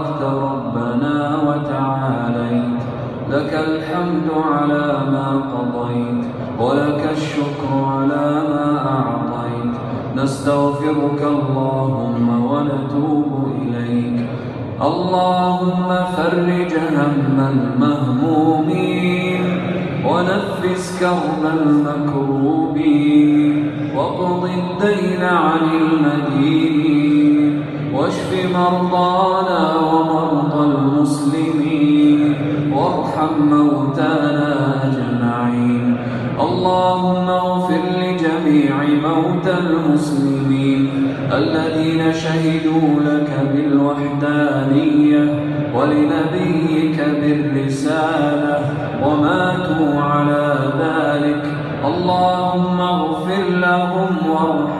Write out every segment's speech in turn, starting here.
تباركت ربنا وتعاليت. لك الحمد على ما قضيت ولك الشكر على ما أعطيت. نستغفرك اللهم ونتوب إليك. اللهم فرج هم المهمومين ونفس كرب المكروبين. واقض الدين عن المدينين واشف مرضانا ومرضى المسلمين وارحم موتانا أجمعين. اللهم اغفر لجميع موتى المسلمين الذين شهدوا لك بالوحدانية ولنبيك بالرسالة وماتوا على ذلك. اللهم اغفر لهم وارحمهم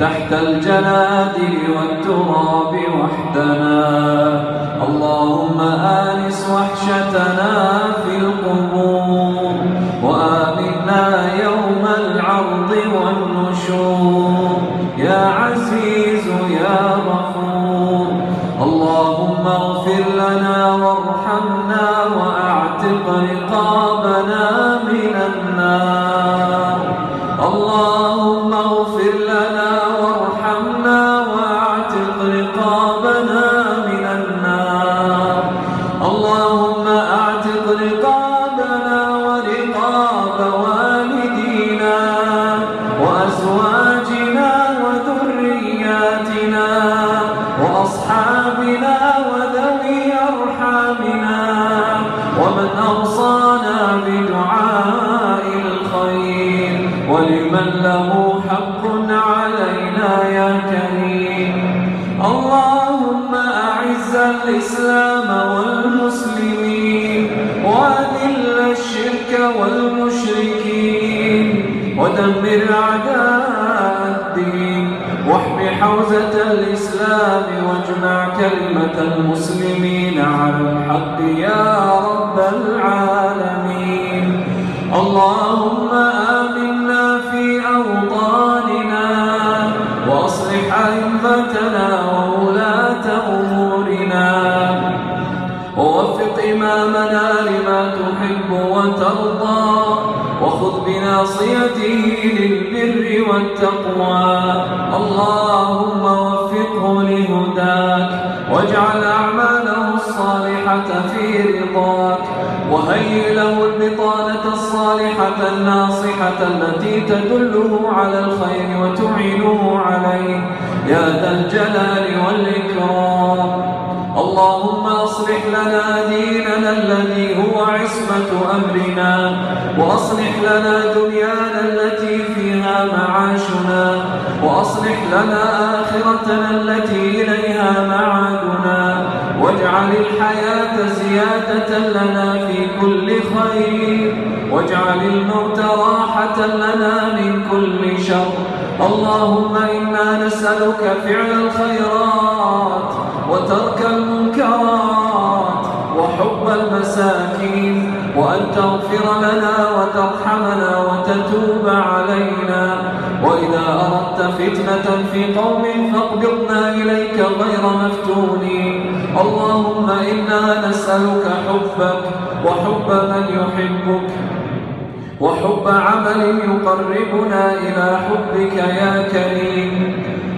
تحت الجنادل والتراب وحدنا. اللهم آنس وحشتنا في القبور وآمنا يوم العرض والنشور. يا عزيز يا غفور. اللهم اغفر لنا وارحمنا وأعتق رقابنا. وازواجنا وذرياتنا وأصحابنا وذوي أرحامنا ومن أوصانا بدعاء الخير ولمن له حق علينا يا كريم. اللهم أعز الإسلام والمسلمين وأذل الشرك والمشركين ودمر أعداء الدين. واحم حوزة الإسلام واجمع كلمة المسلمين على الحق يا رب العالمين. اللهم آمنا في أوطاننا وأصلح أئمتنا وولاة أمورنا. ووفق إمامنا لما تحب وترضى. بناصيته للبر والتقوى. اللهم وفقه لهداك واجعل أعماله الصالحة في رضاك وهيئ له البطانة الصالحة الناصحة التي تدله على الخير وتعينه عليه. يا ذا الجلال والإكرام. اللهم أصلح لنا ديننا الذي عصمة أمرنا وأصلح لنا دنيانا التي فيها معاشنا وأصلح لنا آخرتنا التي إليها معادنا واجعل الحياة زيادة لنا في كل خير واجعل الموت راحة لنا من كل شر اللهم إنا نسألك فعل الخيرات وترك المنكرات وحب المساكين وأن تغفر لنا وترحمنا وتتوب علينا. وإذا أردت فتنة في قوم فاقبضنا إليك غير مفتونين اللهم إنا نسألك حبك وحب من يحبك وحب عمل يقربنا إلى حبك يا كريم.